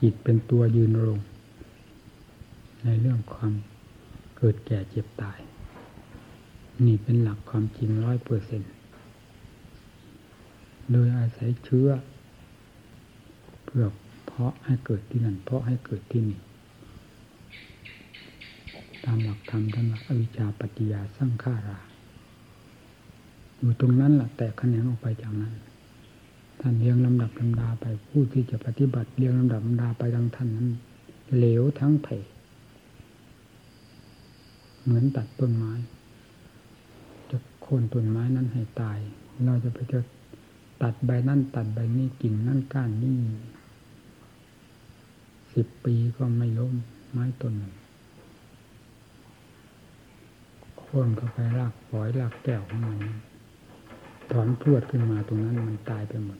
จิตเป็นตัวยืนรงในเรื่องความเกิดแก่เจ็บตาย นี่เป็นหลักความจริงร้อยเปอร์เซ็นโดยอาศัยเชื้อเพื่อเพาะให้เกิดที่นั่นเพาะให้เกิดที่นี่ ตามหลักธรรมตามหลักอวิชชาปัจจยาสร้างขารา อยู่ตรงนั้นแหละแต่คะแนนออกไปจากนั้น ท่านเรียงลำดับลำดาไปผู้ที่จะปฏิบัติเรียงลำดับลำดาไปดังท่านนั้นเหลวทั้งเพเหมือนตัดต้นไม้ จะโค่นต้นไม้นั้นให้ตาย เราจะไปจะตัดใบนั่นตัดใบนี้กิ่งนั่นก้านนี่สิบปีก็ไม่ล้มไม้ต้นหนึ่งโค่นเข้าไปรากปล่อยรากแก้วของมันถอนพรวดขึ้นมาตรงนั้นมันตายไปหมด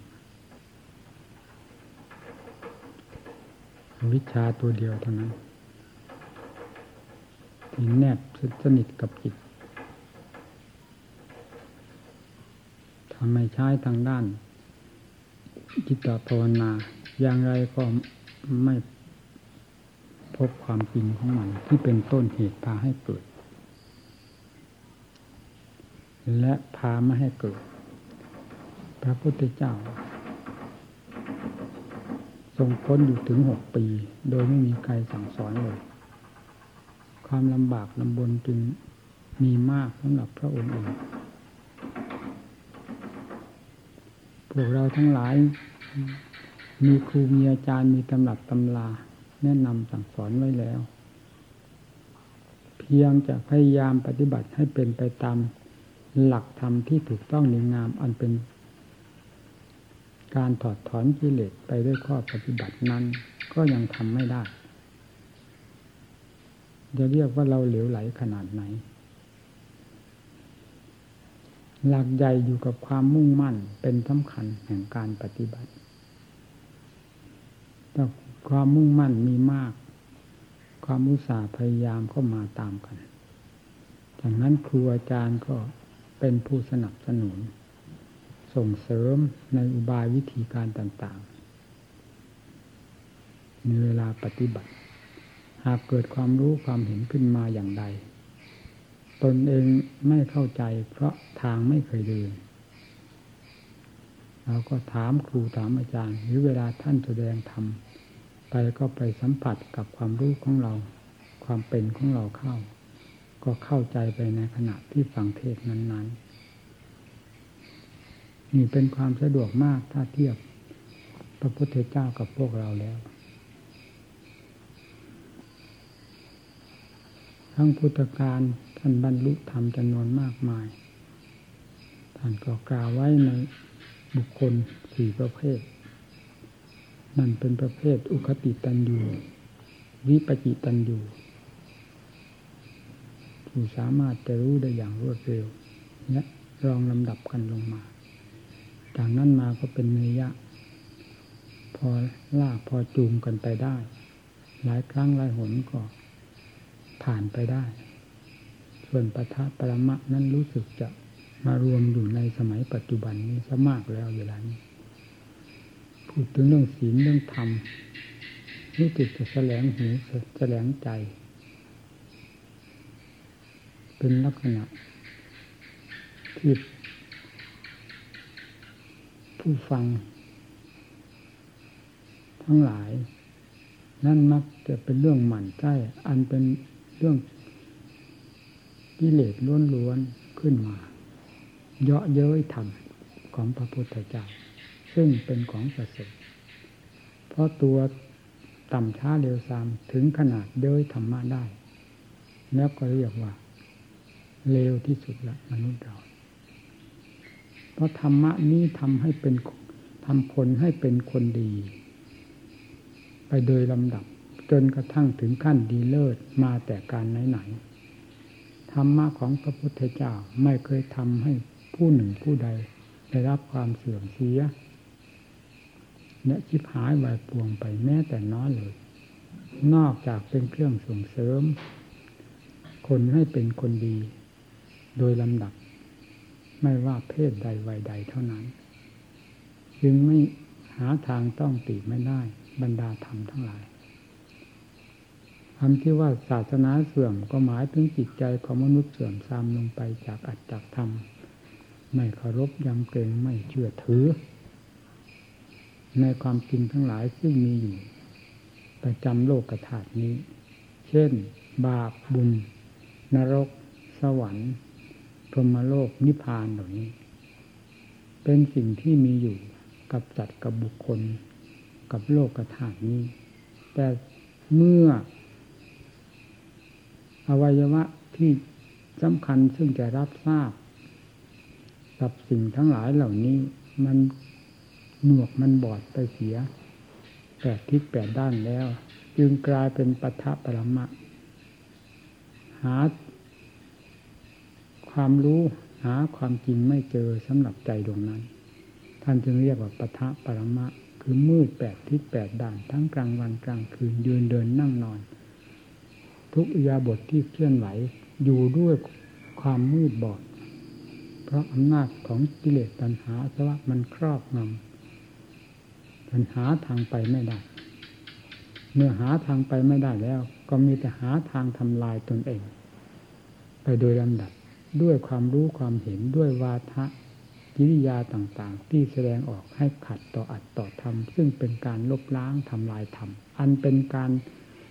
วิชาตัวเดียวเท่านั้นที่แนบสนิทกับจิตทำให้ใช้ทางด้านจิตตภาวนา อย่างไรก็ไม่พบความจริงของมันที่เป็นต้นเหตุพาให้เกิด และพาไม่ให้เกิด พระพุทธเจ้า ทรงพ้นอยู่ถึงหกปี โดยไม่มีใครสั่งสอนเลย ความลำบากลำบนจึงมีมากสำหรับพระองค์เองพวกเราทั้งหลาย มีครูมีอาจารย์มีตำรับตำลา แนะนำสั่งสอนไว้แล้ว เพียงจะพยายามปฏิบัติให้เป็นไปตามหลักธรรมที่ถูกต้องดีงามอันเป็น การถอดถอนกิเลสไปด้วยข้อปฏิบัตินั้น ก็ยังทำไม่ได้ จะเรียกว่าเราเหลวไหลขนาดไหน หลักใหญ่อยู่กับความมุ่งมั่นเป็นสำคัญแห่งการปฏิบัติแต่ความมุ่งมั่นมีมาก ความอุตสาห์พยายามก็มาตามกันจากนั้นครูอาจารย์ก็เป็นผู้สนับสนุน ส่งเสริมในอุบายวิธีการต่างๆในเวลาปฏิบัติ หากเกิดความรู้ความเห็นขึ้นมาอย่างใด ตนเองไม่เข้าใจเพราะทางไม่เคยเดินเราก็ถามครูถามอาจารย์ หรือเวลาท่านแสดงธรรมไปก็ไปสัมผัสกับความรู้ของเรา ความเป็นของเราเข้า ก็เข้าใจไปในขณะที่ฟังเทศนั้น ๆ นี่เป็นความสะดวกมากถ้าเทียบพระพุทธเจ้ากับพวกเราแล้ว ทั้งพุทธการท่านบรรลุธรรมจำนวนมากมาย ท่านก็กล่าวไว้ในบุคคลสี่ประเภท นั่นเป็นประเภทอุคติตันยูวิปจิตันยูผู้สามารถจะรู้ได้อย่างรวดเร็วและรองลำดับกันลงมา จากนั้นมาก็เป็นเนยะ พอลากพอจูงกันไปได้ หลายครั้งหลายหนก็ผ่านไปได้ ส่วนปทะปรมะนั้นรู้สึกจะมารวมอยู่ในสมัยปัจจุบันนี้ซะมากแล้วเวลานี้พูดถึงเรื่องศีลเรื่องธรรมรู้สึกจะแสลงหูแสลงใจ เป็นลักษณะที่ ผู้ฟัง ทั้งหลาย นั่นมักจะเป็นเรื่องหมั่นใจอันเป็นเรื่องกิเลสล้วนๆขึ้นมา เยาะเย้ยธรรมของพระพุทธเจ้าซึ่งเป็นของประเสริฐเพราะตัวต่ำช้าเร็วซามถึงขนาดเย้ยธรรมะได้ แล้วก็เรียกว่าเลวที่สุดละมนุษย์เรา เพราะธรรมะนี้ทำให้เป็นทำคนให้เป็นคนดี ไปโดยลำดับ จนกระทั่งถึงขั้นดีเลิศมาแต่การไหนๆธรรมะของพระพุทธเจ้าไม่เคยทำให้ผู้หนึ่งผู้ใด ได้รับความเสื่อมเสียและชิบหายวายปวงไปแม้แต่น้อยเลย นอกจากเป็นเครื่องส่งเสริม คนให้เป็นคนดี โดยลำดับ ไม่ว่าเพศใดวัยใดเท่านั้น จึงไม่หาทางต้องติไม่ได้บรรดาธรรมทั้งหลายคำที่ว่าศาสนาเสื่อมก็หมายถึงจิตใจของมนุษย์เสื่อมทรามลงไปจากอัตจากธรรม ไม่เคารพยำเกรงไม่เชื่อถือ ในความจริงทั้งหลายซึ่งมีอยู่ประจำโลกกระถาดนี้ เช่น บาปบุญ นรก สวรรค์ รหมโลกนิพพานเหล่านี้ เป็นสิ่งที่มีอยู่กับจัดกับบุคคล กับโลกกระถาดนี้ แต่เมื่อ อวัยวะที่สำคัญซึ่งจะรับทราบ กับสิ่งทั้งหลายเหล่านี้ มันหนวกมันบอดไปเสียแปดทิศแปดด้านแล้ว จึงกลายเป็นปัทะปรมะ หา ความรู้หาความจริงไม่เจอสำหรับใจดวงนั้น ท่านจึงเรียกว่าปัทะปรมะ คือมืดแปดทิศแปดด้านทั้งกลางวันกลางคืนยืนเดินนั่งนอน ทุกอิยาบทที่เคลื่อนไหวอยู่ด้วยความมืดบอด เพราะอำนาจของกิเลสตัณหาสวะมันครอบงำมันหาทางไปไม่ได้ เมื่อหาทางไปไม่ได้แล้ว ก็มีแต่หาทางทำลายตนเอง ไปโดยลำดับ ด้วยความรู้ความเห็นด้วยวาทะกิริยาต่างๆ ที่แสดงออกให้ขัดต่ออัดต่อธรรม ซึ่งเป็นการลบล้างทำลายธรรม อันเป็นการ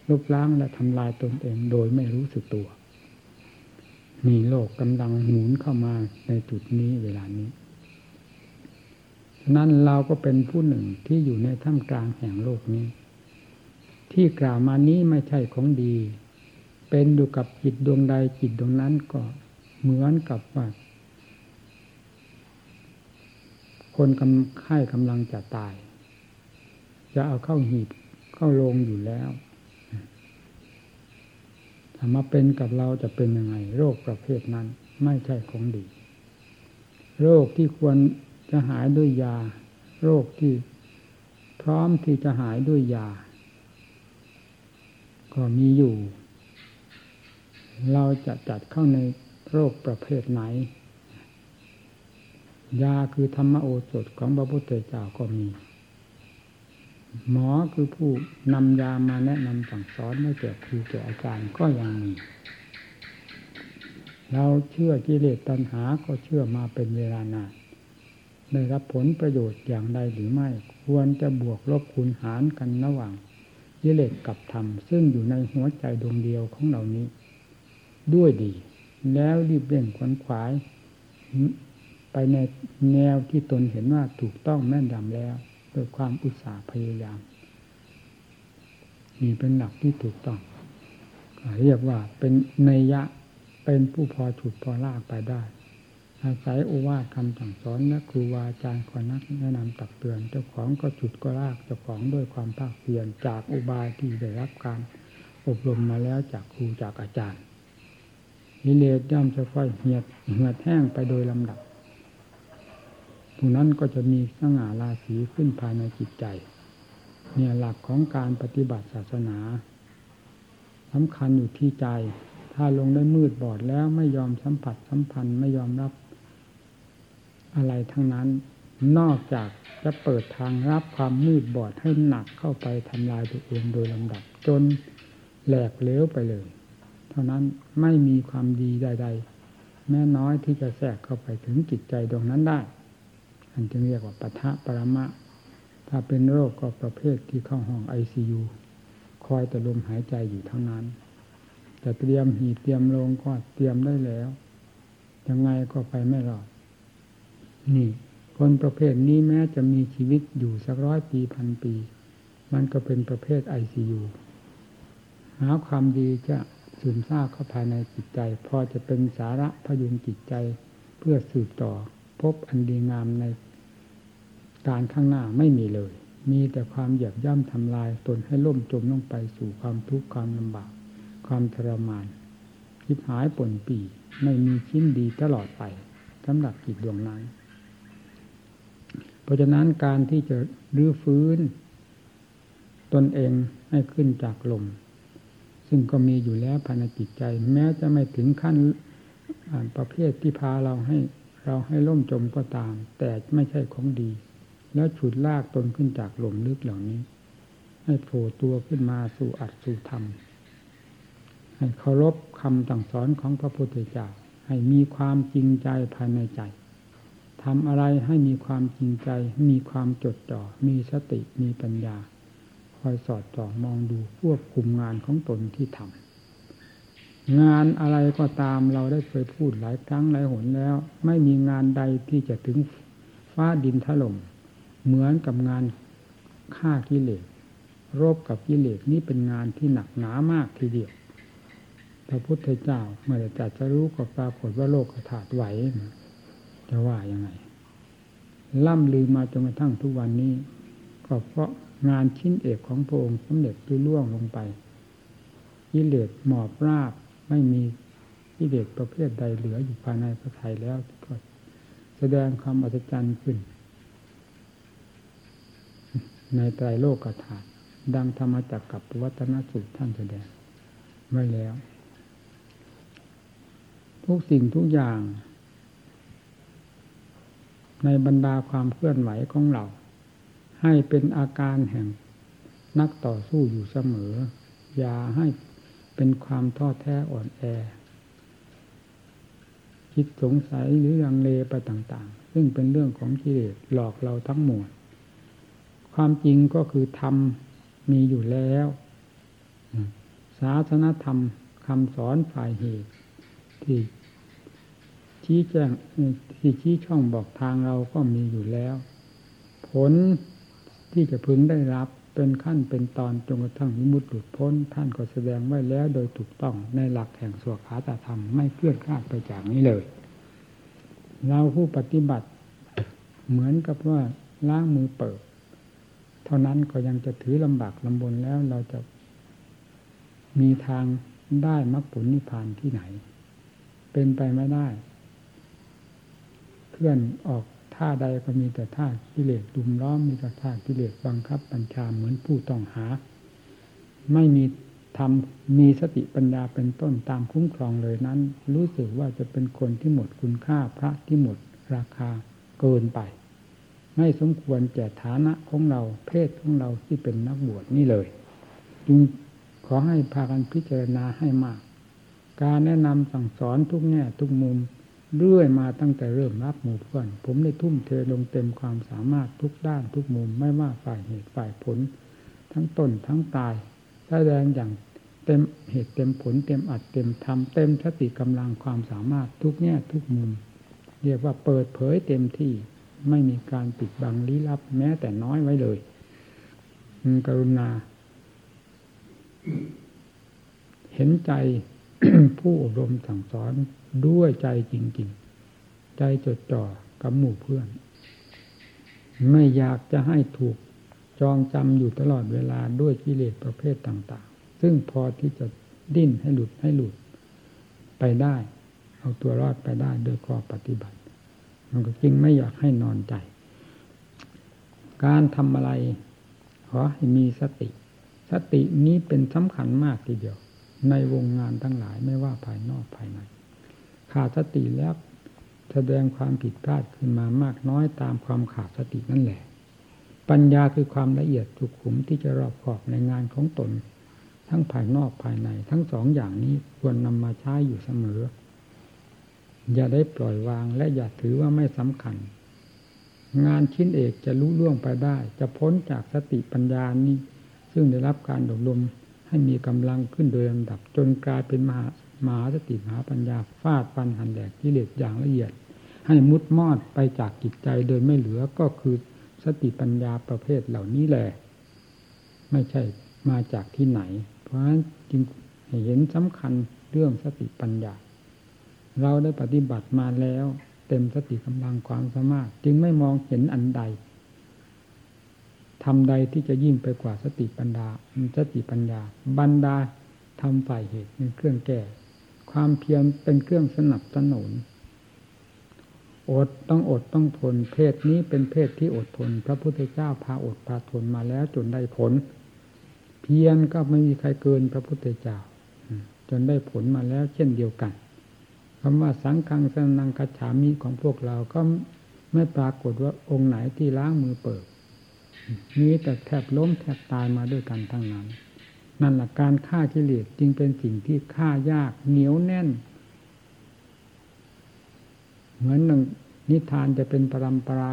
ลบล้างและทำลายตนเองโดยไม่รู้สึกตัว มีโลกกำลังหมุนเข้ามาในจุดนี้เวลานี้ นั้นเราก็เป็นผู้หนึ่งที่อยู่ในท่ามกลางแห่งโลกนี้ ที่กล่าวมานี้ไม่ใช่ของดี เป็นอยู่กับจิตดวงใดจิตดวงนั้นก็ เหมือนกับว่าคนกำค่ายกำลังจะตาย จะเอาเข้าหีบเข้าลงอยู่แล้วถ้ามาเป็นกับเราจะเป็นยังไง โรคประเภทนั้นไม่ใช่ของดี โรคที่ควรจะหายด้วยยา โรคที่พร้อมที่จะหายด้วยยา ก็มีอยู่ เราจะจัดเข้าใน โรคประเภทไหน ยาคือธรรมโอสถของพระพุทธเจ้าก็มี หมอคือผู้นำยามาแนะนำสั่งสอนให้แก่ครูแก่อาจารย์ก็ยังมี เราเชื่อกิเลสตัณหาก็เชื่อมาเป็นเวลานานได้รับผลประโยชน์อย่างใดหรือไม่ ควรจะบวกลบคูณหารกันระหว่างกิเลสกับธรรม ซึ่งอยู่ในหัวใจดวงเดียวของเหล่านี้ ด้วยดี แล้วรีบเร่งขวนขวาย ไปในแนวที่ตนเห็นว่าถูกต้องแม่นยำแล้วด้วยความอุตสาห์พยายามนี่เป็นหลักที่ถูกต้อง เรียกว่าเป็นเนยะเป็นผู้พอฉุดพอลากไปได้ อาศัยโอวาทคำสั่งสอนและครูวาอาจารย์คอนักแนะนำตักเตือน เจ้าของก็ฉุดก็ลากเจ้าของด้วยความภาคเพียรจากอุบายที่ได้รับการอบรมมาแล้วจากครูจากอาจารย์ นิเลศย่อมจะค่อยเหียดเหียดแห้งไปโดยลำดับผู้นั้นก็จะมีสง่าราศีขึ้นภายในจิตใจ เนี่ยหลักของการปฏิบัติศาสนาสำคัญอยู่ที่ใจ ถ้าลงได้มืดบอดแล้วไม่ยอมสัมผัสสัมพันธ์ไม่ยอมรับ อะไรทั้งนั้น นอกจากจะเปิดทางรับความมืดบอดให้หนักเข้าไปทำลายตัวเองโดยลำดับ จนแหลกเลี้ยวไปเลย ท่านั้นไม่มีความดีใด ๆ แม้น้อยที่จะแทรกเข้าไปถึงจิตใจดวงนั้นได้ อันจึงเรียกว่าปะทะปรมะ ถ้าเป็นโรคก็ประเภทที่เข้าห้องไอซียูคอยแต่ลมหายใจอยู่เท่านั้นจะเตรียมหีเตรียมลงก็เตรียมได้แล้วยังไงก็ไปไม่รอด นี่ คนประเภทนี้แม้จะมีชีวิตอยู่สักร้อยปีพันปี มันก็เป็นประเภทไอซียูหาความดีจะ ซึมซาบเข้าภายในจิตใจ พอจะเป็นสาระพยุงจิตใจเพื่อสืบต่อ พบอันดีงามในการข้างหน้าไม่มีเลย มีแต่ความเหยียบย่ำทำลายตนให้ล่มจมลงไปสู่ความทุกข์ความลำบาก ความทรมานคิดหายป่นปีไม่มีชิ้นดีตลอดไปสำหรับจิตดวงนั้น เพราะฉะนั้นการที่จะรื้อฟื้น ตนเองให้ขึ้นจากลม ซึ่งก็มีอยู่แล้วภายในจิตใจ แม้จะไม่ถึงขั้นประเภทที่พาเราให้เราให้ล่มจมก็ตาม แต่ไม่ใช่ของดี แล้วฉุดลากตนขึ้นจากหล่มลึกเหล่านี้ ให้โผล่ตัวขึ้นมาสู่อัดสู่ธรรม ให้เคารพคำสั่งสอนของพระพุทธเจ้าให้มีความจริงใจภายในใจทำอะไรให้มีความจริงใจ มีความจดจ่อ มีสติ มีปัญญา อยสอดส่องมองดูควบคุมงานของตนที่ทำงานอะไรก็ตามเราได้เคยพูดหลายครั้งหลายหนแล้ว ไม่มีงานใดที่จะถึงฟ้าดินถล่มเหมือนกับงานฆ่ากิเลสรบกับกิเลสนี่เป็นงานที่หนักหนามากทีเดียวพระพุทธเจ้าเมื่อจะจะรู้ก็ปรากฏว่าโลกถาดไหวจะว่ายังไงล่ำลือมาจนกระทั่งทุกวันนี้ ก็เพราะ งานชิ้นเอกของพระองค์สำเร็จลุล่วงลงไปกิเลสหมอบราบไม่มีกิเลสประเภทใดเหลืออยู่ภายในพระไทยแล้วก็แสดงความอัศจรรย์ขึ้น ในไตรโลกธาตุดังธรรมจักกับวัฒนสุตรท่านแสดงไว้แล้ว ทุกสิ่งทุกอย่าง ในบรรดาความเคลื่อนไหวของเรา ให้เป็นอาการแห่งนักต่อสู้อยู่เสมอ อย่าให้เป็นความท้อแท้อ่อนแอ คิดสงสัยหรือยังเลไปต่างๆ ซึ่งเป็นเรื่องของกิเลสหลอกเราทั้งหมด ความจริงก็คือธรรมมีอยู่แล้วศาสนธรรมคำสอนฝ่ายเหตุที่ชี้แจงที่ชี้ช่องบอกทางเราก็มีอยู่แล้ว ผล ที่จะพึงได้รับเป็นขั้นเป็นตอนจนกระทั่งมุดหลุดพ้น ท่านก็แสดงไว้แล้วโดยถูกต้องในหลักแห่งสวขาตธรรมไม่เคลื่อนคลาดไปจากนี้เลย เราผู้ปฏิบัติเหมือนกับว่าล้างมือเปิด เท่านั้นก็ยังจะถือลำบากลำบนแล้วเราจะมีทางได้มรรคผลนิพพานที่ไหน เป็นไปไม่ได้ เคลื่อนออก ท่าใดก็มีแต่ท่ากิเลสดุมล้อมมีแต่ท่ากิเลสบังคับบัญชาเหมือนผู้ต้องหา ไม่มีทำมีสติปัญญาเป็นต้นตามคุ้มครองเลยนั้น รู้สึกว่าจะเป็นคนที่หมดคุณค่าพระที่หมดราคาเกินไป ไม่สมควรแก่ฐานะของเราเพศของเราที่เป็นนักบวชนี่เลย จึงขอให้พากันพิจารณาให้มาก การแนะนำสั่งสอนทุกแง่ทุกมุม เรื่อยมาตั้งแต่เริ่มรับหมู่เพื่อน ผมได้ทุ่มเทลงเต็มความสามารถทุกด้านทุกมุมไม่ว่าฝ่ายเหตุฝ่ายผล ทั้งต้นทั้งตายแสดงอย่างเต็มเหตุเต็มผลเต็มอัดเต็มทำเต็มสติกำลังความสามารถทุกแง่ทุกมุม เรียกว่าเปิดเผยเต็มที่ไม่มีการปิดบังลี้ลับแม้แต่น้อยไว้เลยกรุณา เห็นใจผู้อบรมสั่งสอน ด้วยใจจริงๆ ใจจดจ่อกับหมู่เพื่อน ไม่อยากจะให้ถูกจองจำอยู่ตลอดเวลาด้วยกิเลสประเภทต่างๆ ซึ่งพอที่จะดิ้นให้หลุดให้หลุดไปได้ เอาตัวรอดไปได้โดยข้อปฏิบัติ มันก็จริงไม่อยากให้นอนใจ การทำอะไรขอให้มีสติ สตินี้เป็นสำคัญมากทีเดียว ในวงงานทั้งหลายไม่ว่าภายนอกภายใน ขาดสติแล้วแสดงความผิดพลาดขึ้นมามากน้อยตามความขาดสตินั่นแหละ ปัญญาคือความละเอียดสุขุมที่จะรอบขอบในงานของตน ทั้งภายนอกภายใน ทั้งสองอย่างนี้ควรนำมาใช้อยู่เสมอ อย่าได้ปล่อยวางและอย่าถือว่าไม่สำคัญ งานชิ้นเอกจะรู้ล่วงไปได้ จะพ้นจากสติปัญญานี้ ซึ่งได้รับการอบรมให้มีกำลังขึ้นโดยลำดับจนกลายเป็นมหา มหาสติมหาปัญญาฟาดฟันหันแหลกกิเลสอย่างละเอียด ให้มุดมอดไปจากจิตใจโดยไม่เหลือก็คือสติปัญญาประเภทเหล่านี้แหละไม่ใช่มาจากที่ไหน เพราะฉะนั้นจึงเห็นสำคัญเรื่องสติปัญญา เราได้ปฏิบัติมาแล้ว เต็มสติกำลังความสามารถ จึงไม่มองเห็นอันใดทำใดที่จะยิ่งไปกว่าสติปัญญาสติปัญญา บรรดาทำฝ่ายเหตุเป็นเครื่องแก้ ความเพียรเป็นเครื่องสนับสนุนอดต้องอดต้องทนเพศนี้เป็นเพศที่อดทน พระพุทธเจ้าพาอดพาทนมาแล้วจนได้ผล เพียรก็ไม่มีใครเกินพระพุทธเจ้า จนได้ผลมาแล้วเช่นเดียวกันคำว่าสังฆังสนังคาฉามีของพวกเราก็ไม่ปรากฏว่าองค์ไหนที่ล้างมือเปิดมีแต่แทบล้มแทบตายมาด้วยกันทั้งนั้น นั่นแหละการฆ่ากิเลสจึงเป็นสิ่งที่ฆ่ายากเหนียวแน่น เหมือนหนึ่งนิทานจะเป็นปรำปรา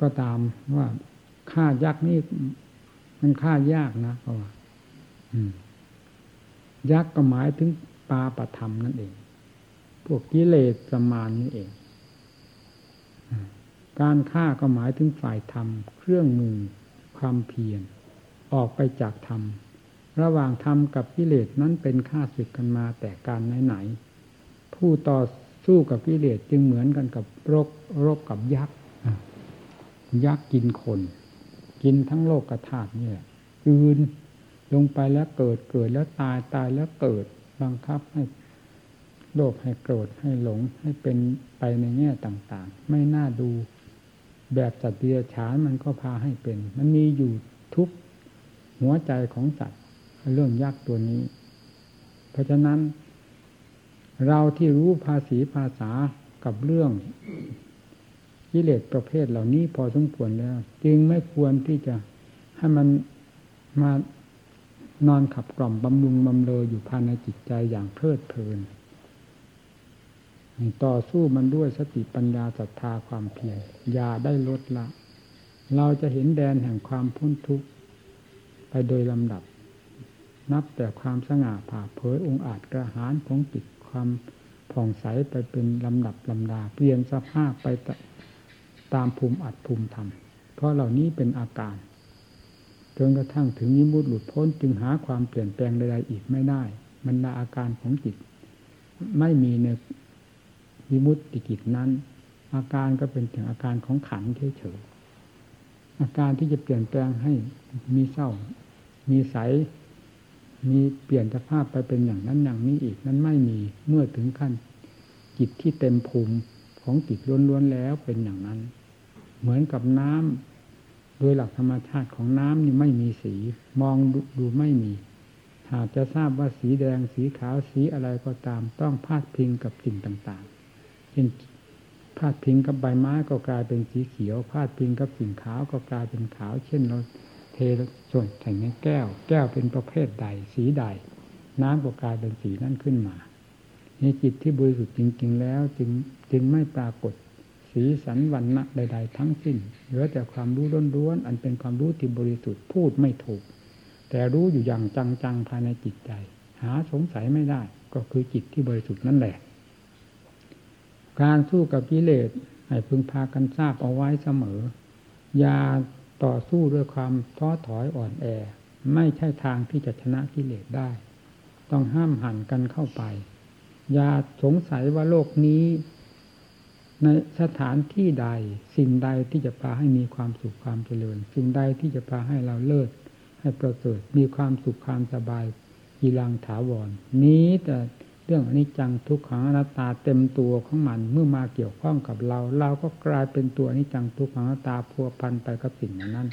ก็ตามว่าฆ่ายักษ์นี่มันฆ่ายากนะเพราะว่ายักษ์ก็หมายถึงปาปธรรมนั่นเอง พวกกิเลสประมาณนี้เอง การฆ่าก็หมายถึงฝ่ายธรรม เครื่องมือความเพียรออกไปจากธรรม ระหว่างธรรมกับกิเลสนั้นเป็นข้าศึกกันมาแต่การไหนๆผู้ต่อสู้กับกิเลสจึงเหมือนกันกับรบรบกับยักษ์ยักษ์กินคน กินทั้งโลกกระถาดเนี่ยอืนลงไปแล้วเกิดเกิดแล้วตายตายแล้วเกิดบังคับให้โลภให้โกรธให้หลงให้เป็นไปในแง่ต่างๆ ไม่น่าดูแบบสัตว์เดรัจฉานมันก็พาให้เป็น มันมีอยู่ทุกหัวใจของสัตว์ เรื่องยากตัวนี้ เพราะฉะนั้น เราที่รู้ภาษีภาษากับเรื่องกิเลสประเภทเหล่านี้พอสมควรแล้ว จึงไม่ควรที่จะให้มันมานอนขับกล่อมบำรุงบำเลออยู่ภายในจิตใจอย่างเพลิดเพลิน ต่อสู้มันด้วยสติปัญญาศรัทธาความเพียรอย่าได้ลดละ เราจะเห็นแดนแห่งความพ้นทุกข์ไปโดยลำดับ นับแต่ความสง่าผ่าเผยองค์อาจกระหารของจิตความผ่องใสไปเป็นลำดับลำดาเปลี่ยนสภาพไปตามภูมิอัดภูมิธรรม เพราะเหล่านี้เป็นอาการจนกระทั่งถึงนิมุตหลุดพ้นจึงหาความเปลี่ยนแปลงใดๆอีกไม่ได้ มันดาอาการของจิต ไม่มีในวิมุตติกิจนั้น อาการก็เป็นถึงอาการของขันเฉยๆอาการที่จะเปลี่ยนแปลงให้มีเศร้า มีใส มีเปลี่ยนสภาพไปเป็นอย่างนั้นอย่างนี้อีกนั้นไม่มีเมื่อถึงขั้นจิตที่เต็มภูมิของจิตล้วนๆแล้วเป็นอย่างนั้น เหมือนกับน้ำโดยหลักธรรมชาติของน้ำนี่ไม่มีสี มองดูไม่มี หากจะทราบว่าสีแดงสีขาวสีอะไรก็ตาม ต้องพาดพิงกับสิ่งต่างๆเช่นพาดพิงกับใบไม้ก็กลายเป็นสีเขียว พาดพิงกับสิ่งขาวก็กลายเป็นขาว เช่นเรา เทส่วนแข่งในแก้ว แก้วเป็นประเภทใด สีใด น้ำก็กลายเป็นสีนั้นขึ้นมาในจิตที่บริสุทธิ์จริง ๆ แล้วจึงจึงไม่ปรากฏสีสันวันณะใด ๆ ทั้งสิ้นเหลือแต่ความรู้ล้วนๆอันเป็นความรู้ที่บริสุทธิ์พูดไม่ถูก แต่รู้อยู่อย่างจังๆภายในจิตใจ หาสงสัยไม่ได้ ก็คือจิตที่บริสุทธิ์นั่นแหละ การสู้กับกิเลสให้พึงพากันทราบเอาไว้เสมออย่า ต่อสู้ด้วยความท้อถอยอ่อนแอ ไม่ใช่ทางที่จะชนะกิเลสได้ ต้องห้ามหันกันเข้าไป อย่าสงสัยว่าโลกนี้ ในสถานที่ใด สิ่งใดที่จะพาให้มีความสุขความเจริญ สิ่งใดที่จะพาให้เราเลิศให้ประเสริฐมีความสุขความสบายกีรังถาวรนี้แต่ เรื่องอนิจจังทุกขังอนัตตาเต็มตัวของมันเมื่อมาเกี่ยวข้องกับเรา เราก็กลายเป็นตัวอนิจจังทุกขังอนัตตาพัวพันไปกับสิ่งนั้น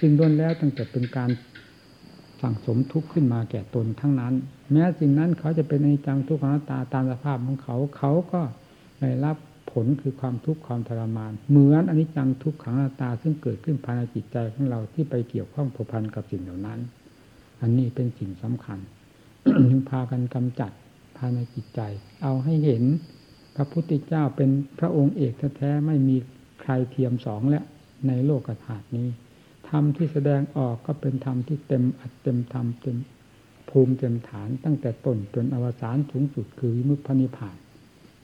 จึงล้วนแล้วตั้งแต่เป็นการสั่งสมทุกข์ขึ้นมาแก่ตนทั้งนั้น แม้สิ่งนั้นเขาจะเป็นอนิจจังทุกขังอนัตตาตามสภาพของเขาเขาก็ได้รับผลคือความทุกข์ความทรมาน เหมือนอนิจจังทุกขังอนัตตาซึ่งเกิดขึ้นภายในจิตใจของเราที่ไปเกี่ยวข้องผูกพันกับสิ่งเหล่านั้น อันนี้เป็นสิ่งสำคัญจึงพากันกำจัดายในจิตใจ เอาให้เห็นพระพุทธเจ้าเป็นพระองค์เอกแท้ๆไม่มีใครเทียมสองและในโลกธาตุนี้ธรรมที่แสดงออกก็เป็นธรรมที่เต็มอัดเต็มธรรมเต็มภูมิเต็มฐาน ตั้งแต่ต้นจนอวสานสูงสุดคือวิมุตพนิพาน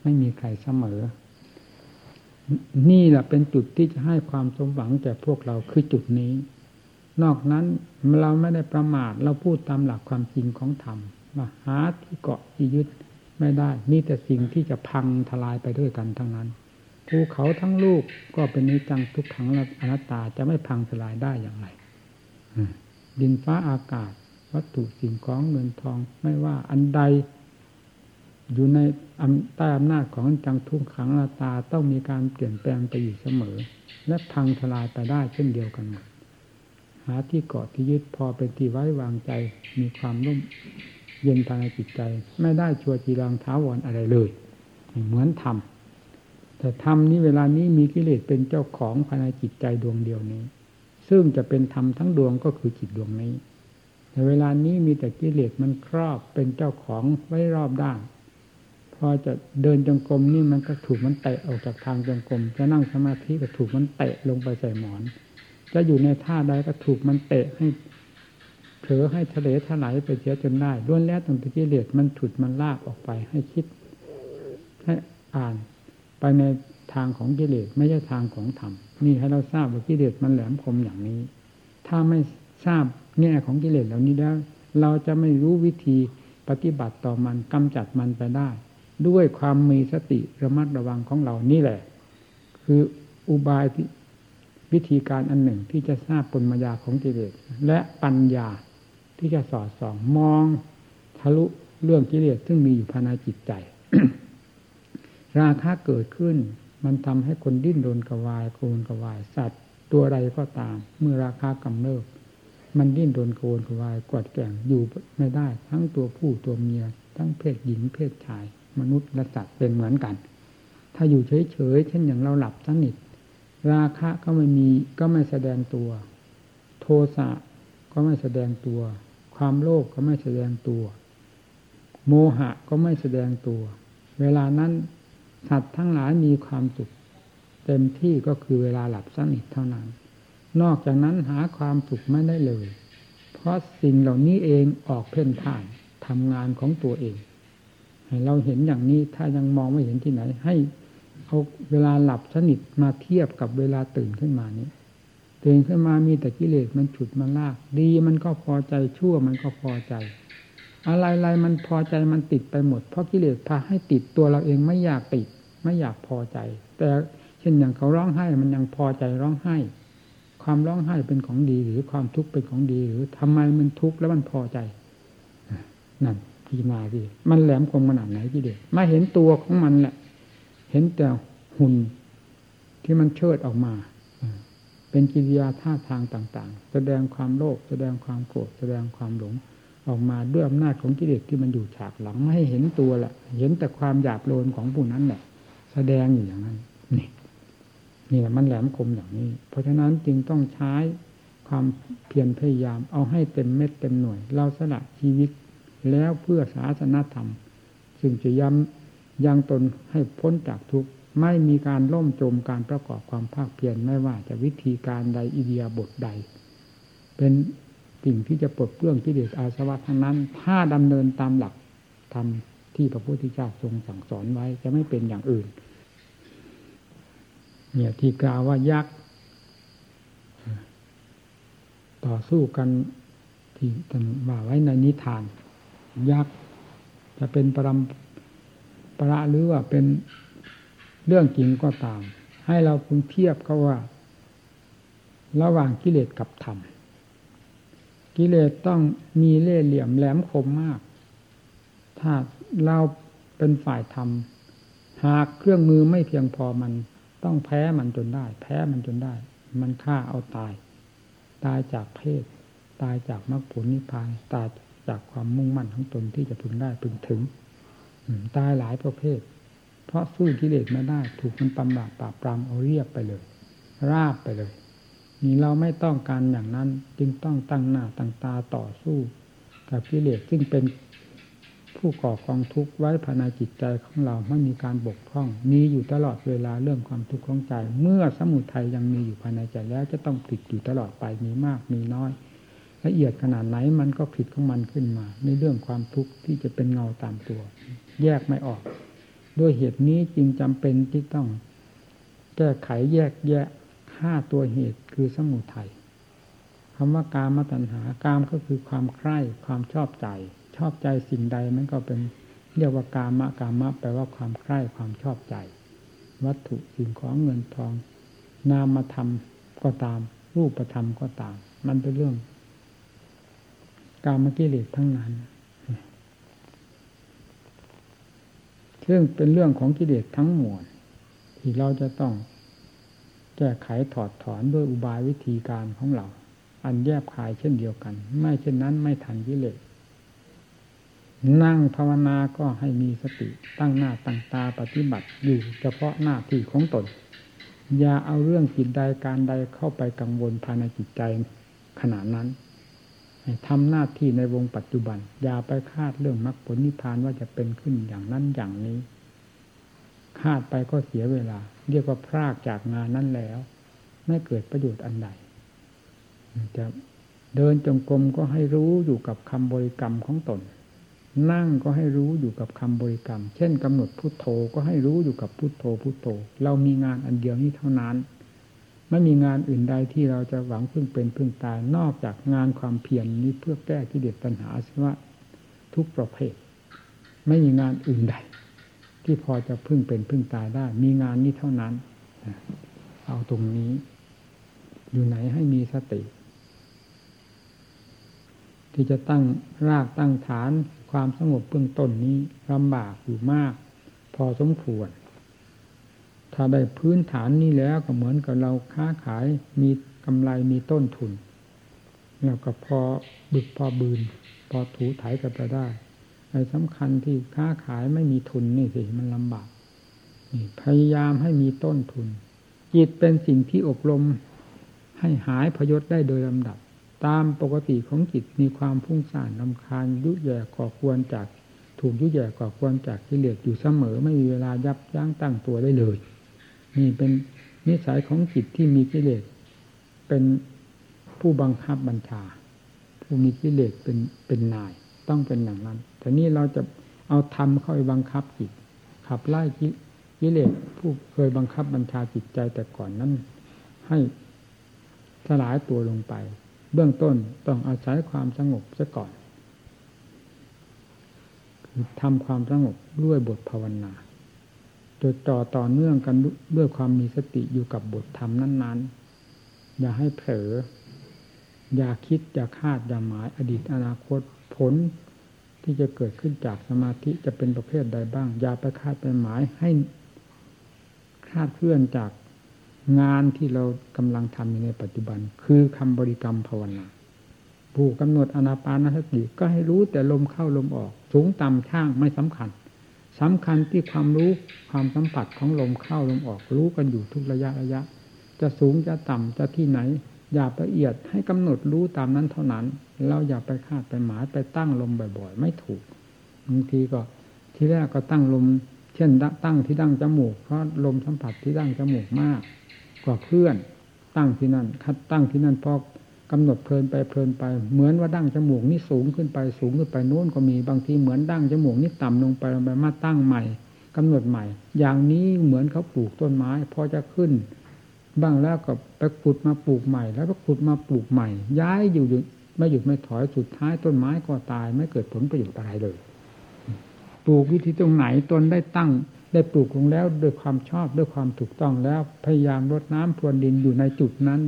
ไม่มีใครเสมอ นี่แหละเป็นจุดที่จะให้ความสมหวังแก่พวกเราคือจุดนี้ นอกนั้นเราไม่ได้ประมาทเราพูดตามหลักความจริงของธรรม หาที่เกาะที่ยึดไม่ได้มีแต่สิ่งที่จะพังทลายไปด้วยกันทั้งนั้นภูเขาทั้งลูกก็เป็นนิจังทุกขังอนัตตาจะไม่พังทลายได้อย่างไรดินฟ้าอากาศ วัตถุสิ่งของเงินทองไม่ว่าอันใด อยู่ในใต้อำนาจของจังทุกขังอนัตตาต้องมีการเปลี่ยนแปลงไปอยู่เสมอ และพังทลายไปได้เช่นเดียวกันหมดหาที่เกาะที่ยึดพอเป็นที่ไว้วางใจมีความร่ม เย็นภายในจิตใจ ไม่ได้ชัวจีรังท้าวรอะไรเลย เหมือนธรรมแต่ธรรมนี้เวลานี้มีกิเลสเป็นเจ้าของภายในจิตใจดวงเดียวนี้ ซึ่งจะเป็นธรรมทั้งดวงก็คือจิตดวงนี้ในเวลานี้มีแต่กิเลสมันครอบเป็นเจ้าของไว้รอบด้านพอจะเดินจงกรมนี่มันก็ถูกมันเตะออกจากทางจงกรมจะนั่งสมาธิก็ถูกมันเตะลงไปใส่หมอน จะอยู่ในท่าใดก็ถูกมันเตะให้ เผลอให้ทะเลถลายไปเสียจนได้ล้วนแล้วตั้งแต่กิเลสมันฉุดมันลากออกไปให้คิด ให้อ่านไปในทางของกิเลสไม่ใช่ทางของธรรมนี่ให้เราทราบว่ากิเลสมันแหลมคมอย่างนี้ ถ้าไม่ทราบแง่ของกิเลสเหล่านี้แล้ว เราจะไม่รู้วิธีปฏิบัติต่อมันกำจัดมันไปได้ ด้วยความมีสติระมัดระวังของเรานี่แหละ คืออุบายวิธีการอันหนึ่งที่จะทราบปนมายาของกิเลสและปัญญา ที่จะสอดส่องมองทะลุเรื่องกิเลสซึ่งมีอยู่ภายในจิตใจ ราคะเกิดขึ้น มันทำให้คนดิ้นรนกวายโกนกวาย สัตว์ตัวใดก็ตาม เมื่อราคากำเริบมันดิ้นรนโกนกวายกวดแก่งอยู่ไม่ได้ ทั้งตัวผู้ตัวเมีย ทั้งเพศหญิงเพศชาย มนุษย์และสัตว์เป็นเหมือนกัน ถ้าอยู่เฉยๆเช่นอย่างเราหลับสนิทราคะก็ไม่มีก็ไม่แสดงตัว โทสะก็ไม่แสดงตัว ความโลภกก็ไม่แสดงตัว โมหะก็ไม่แสดงตัว เวลานั้นสัตว์ทั้งหลายมีความสุข เต็มที่ก็คือเวลาหลับสนิทเท่านั้น นอกจากนั้นหาความสุขไม่ได้เลย เพราะสิ่งเหล่านี้เองออกเพ่นพ่านทำงานของตัวเอง ให้เราเห็นอย่างนี้ถ้ายังมองไม่เห็นที่ไหน ให้เอาเวลาหลับสนิทมาเทียบกับเวลาตื่นขึ้นมานี้ ตื่นขึ้นมามีแต่กิเลสมันฉุดมันลาก ดีมันก็พอใจชั่วมันก็พอใจ อะไรๆมันพอใจมันติดไปหมด เพราะกิเลสพาให้ติดตัวเราเองไม่อยากติด ไม่อยากพอใจ แต่เช่นอย่างเขาร้องไห้มันยังพอใจร้องไห้ ความร้องไห้เป็นของดีหรือความทุกข์เป็นของดีหรือทำไมมันทุกข์แล้วมันพอใจนั่นพิจารณาดิมันแหลมคมขนาดไหนกิเลสมาเห็นตัวของมันแหละ เห็นแต่หุ่นที่มันเชิดออกมา เป็นกิริยาท่าทางต่างๆ แสดงความโลภแสดงความโกรธแสดงความหลงออกมาด้วยอำนาจของกิเลสที่มันอยู่ฉากหลังไม่ให้เห็นตัวแหละเห็นแต่ความหยาบโลนของผู้นั้นแหละแสดงอยู่อย่างนั้น นี่นี่แหละมันแหลมคมอย่างนี้ เพราะฉะนั้นจึงต้องใช้ความเพียรพยายาม เอาให้เต็มเม็ดเต็มหน่วย เราสละชีวิตแล้วเพื่อศาสนธรรม ซึ่งจะย้ำยังตนให้พ้นจากทุกข์ ไม่มีการล่มจมการประกอบความภาคเพียรไม่ว่าจะวิธีการใดอิเดียบทใด เป็นสิ่งที่จะปลดเปลื้องกิเลสอาสวะทั้งนั้น ถ้าดำเนินตามหลักธรรมที่พระพุทธเจ้าทรงสั่งสอนไว้จะไม่เป็นอย่างอื่น เนี่ยที่กล่าวว่ายักษ์ต่อสู้กันที่ท่านว่าไว้ในนิทาน ยักษ์จะเป็นปรำประหรือว่าเป็น เรื่องจริงก็ตาม ให้เราพึงเทียบก็ว่า ระหว่างกิเลสกับธรรม กิเลสต้องมีเล่ห์เหลี่ยมแหลมคมมาก ถ้าเราเป็นฝ่ายธรรม หากเครื่องมือไม่เพียงพอมันต้องแพ้มันจนได้ แพ้มันจนได้ มันฆ่าเอาตาย ตายจากเพศ ตายจากมรรคผลนิพพาน ตายจากความมุ่งมั่นของตนที่จะพึงได้พึงถึง ตายหลายประเภท เพราะสู้กิเลสไม่ได้ ถูกมันตำราปราบปรามเอาเรียบไปเลย ราบไปเลย นี่เราไม่ต้องการอย่างนั้นจึงต้องตั้งหน้าตั้งตาต่อสู้ กับกิเลสซึ่งเป็นผู้ก่อกองทุกข์ไว้ภายในจิตใจของเราไม่มีการบกพร่อง มีอยู่ตลอดเวลาเรื่องความทุกข์ของใจ เมื่อสมุทัยยังมีอยู่ภายในใจแล้วจะต้องผิดอยู่ตลอดไปมีมากมีน้อย ละเอียดขนาดไหนมันก็ผิดของมันขึ้นมา ในเรื่องความทุกข์ที่จะเป็นเงาตามตัว แยกไม่ออก ด้วยเหตุนี้จึงจำเป็นที่ต้องแก้ไขแยกแยะห้าตัวเหตุคือสมุทัยคำว่ากามตัณหากามก็คือความใคร่ความชอบใจ ชอบใจสิ่งใดมันก็เป็นเรียกว่ากามะกามะแปลว่าความใคร่ความชอบใจ วัตถุสิ่งของเงินทอง นามธรรมก็ตาม รูปธรรมก็ตาม มันเป็นเรื่อง กามกิเลสทั้งนั้น ซึ่งเป็นเรื่องของกิเลสทั้งมวลที่เราจะต้องแก้ไขถอดถอนด้วยอุบายวิธีการของเรา อันแยบคายเช่นเดียวกัน ไม่เช่นนั้นไม่ทันกิเลสนั่งภาวนาก็ให้มีสติตั้งหน้าตั้งตาปฏิบัติอยู่เฉพาะหน้าที่ของตน อย่าเอาเรื่องจิตใดการใดเข้าไปกังวลภายในจิตใจขณะนั้น ทำหน้าที่ในวงปัจจุบัน อย่าไปคาดเรื่องมรรคผลนิพพานว่าจะเป็นขึ้นอย่างนั้นอย่างนี้ คาดไปก็เสียเวลา เรียกว่าพรากจากงานนั้นแล้ว ไม่เกิดประโยชน์อันใดจะเดินจงกรมก็ให้รู้อยู่กับคำบริกรรมของตน นั่งก็ให้รู้อยู่กับคำบริกรรม เช่นกำหนดพุทโธก็ให้รู้อยู่กับพุทโธพุทโธ เรามีงานอันเดียวนี้เท่านั้น ไม่มีงานอื่นใดที่เราจะหวังพึ่งเป็นพึ่งตายนอกจากงานความเพียรนนี้เพื่อแก้ที่เด็ดปัญหาสิว่าทุกประเภท ไม่มีงานอื่นใด ที่พอจะพึ่งเป็นพึ่งตายได้ มีงานนี้เท่านั้น เอาตรงนี้ อยู่ไหนให้มีสติ ที่จะตั้งรากตั้งฐานความสงบเบื้องต้นนี้ลำบากอยู่มาก พอสมควร ถ้าได้พื้นฐานนี้แล้วก็เหมือนกับเราค้าขายมีกำไรมีต้นทุนแล้วก็พอบึกพอบืน พอถูถ่ายกันไปได้ไอ้สำคัญที่ค้าขายไม่มีทุนนี่สิมันลำบากนี่พยายามให้มีต้นทุน จิตเป็นสิ่งที่อบรมให้หายพยศได้โดยลำดับ ตามปกติของจิตมีความพุ่งซ่านลำคาญยุแย่ก่อควรจากถูกยุแย่ก่อควรจากกิเลสอยู่เสมอ ไม่มีเวลายับยั้งตั้งตัวได้เลย นี่เป็นนิสัยของจิตที่มีกิเลสเป็นผู้บังคับบัญชา ผู้มีกิเลสเป็นเป็นนาย ต้องเป็นอย่างนั้น แต่นี่เราจะเอาธรรมเข้าไปบังคับจิต ขับไล่กิเลสผู้เคยบังคับบัญชาจิตใจแต่ก่อนนั้น ให้สลายตัวลงไป เบื้องต้นต้องอาศัยความสงบซะก่อนคือทำความสงบด้วยบทภาวนา จดจ่อต่อเนื่องกันด้วยความมีสติอยู่กับบทธรรมนั้นๆ อย่าให้เผลอ อย่าคิด อย่าคาด อย่าหมายอดีตอนาคตผลที่จะเกิดขึ้นจากสมาธิจะเป็นประเภทใดบ้าง อย่าไปคาดไปหมายให้คาดเคลื่อนจากงานที่เรากำลังทำอยู่ในปัจจุบัน คือคำบริกรรมภาวนาผู้กำหนดอนาปานสติก็ให้รู้แต่ลมเข้าลมออก สูงต่ำช่างไม่สำคัญ สำคัญที่ความรู้ความสัมผัสของลมเข้าลมออกรู้กันอยู่ทุกระยะระยะ จะสูงจะต่ำจะที่ไหน อย่าละเอียดให้กำหนดรู้ตามนั้นเท่านั้น เราอย่าไปคาดไปหมายไปตั้งลมบ่อย ๆ ไม่ถูกบางทีก็ที่แรกก็ตั้งลม เช่นตั้งที่ดั้งจมูกเพราะลมสัมผัสที่ดั้งจมูกมาก กว่าเพื่อนตั้งที่นั่นคัดตั้งที่นั่นพอ กำหนดเพลินไปเพลินไป เหมือนว่าดั้งจมูกนี่สูงขึ้นไปสูงขึ้นไปโน้นก็มีบางทีเหมือนดั้งจมูกนี่ต่ำลงไปลงไปมาตั้งใหม่กำหนดใหม่ อย่างนี้เหมือนเขาปลูกต้นไม้ พอจะขึ้น บ้างแล้วก็ไปขุดมาปลูกใหม่ แล้วก็ขุดมาปลูกใหม่ ย้ายอยู่ไม่หยุดไม่ถอยสุดท้ายต้นไม้ก็ตาย ไม่เกิดผลประโยชน์อะไรเลยปลูกวิธีตรงไหนตนได้ตั้งได้ปลูกลงแล้วด้วยความชอบด้วยความถูกต้องแล้วพยายามรดน้ำพรวนดินอยู่ในจุดนั้น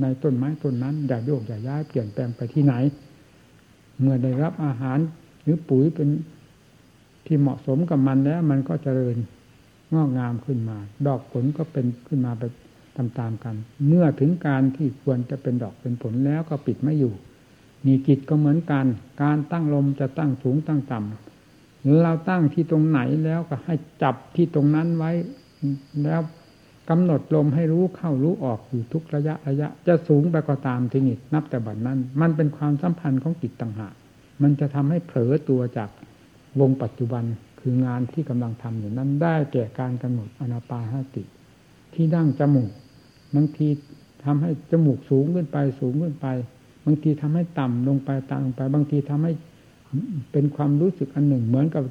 ในต้นไม้ต้นนั้นอย่าโยกอย่าย้ายเปลี่ยนแปลงไปที่ไหน เมื่อได้รับอาหารหรือปุ๋ยเป็นที่เหมาะสมกับมันแล้ว มันก็เจริญงอกงามขึ้นมา ดอกผลก็เป็นขึ้นมาไปตามๆกัน เมื่อถึงการที่ควรจะเป็นดอกเป็นผลแล้วก็ปิดไม่อยู่ มีกิจก็เหมือนกัน การตั้งลมจะตั้งสูงตั้งต่ำเราตั้งที่ตรงไหนแล้วก็ให้จับที่ตรงนั้นไว้แล้ว กำหนดลมให้รู้เข้ารู้ออกอยู่ทุกระยะระยะ จะสูงไปก็ตามทีนิดนับแต่บัดนั้น มันเป็นความสัมพันธ์ของจิตต่างหากมันจะทำให้เผลอตัวจากวงปัจจุบันคืองานที่กำลังทำอยู่นั้นได้แก่การกำหนดอนาปาหติ ที่ดั้งจมูกบางทีทำให้จมูกสูงขึ้นไปสูงขึ้นไป บางทีทำให้ต่ำลงไปต่ำลงไป บางทีทำให้เป็นความรู้สึกอันหนึ่ง เหมือนกับ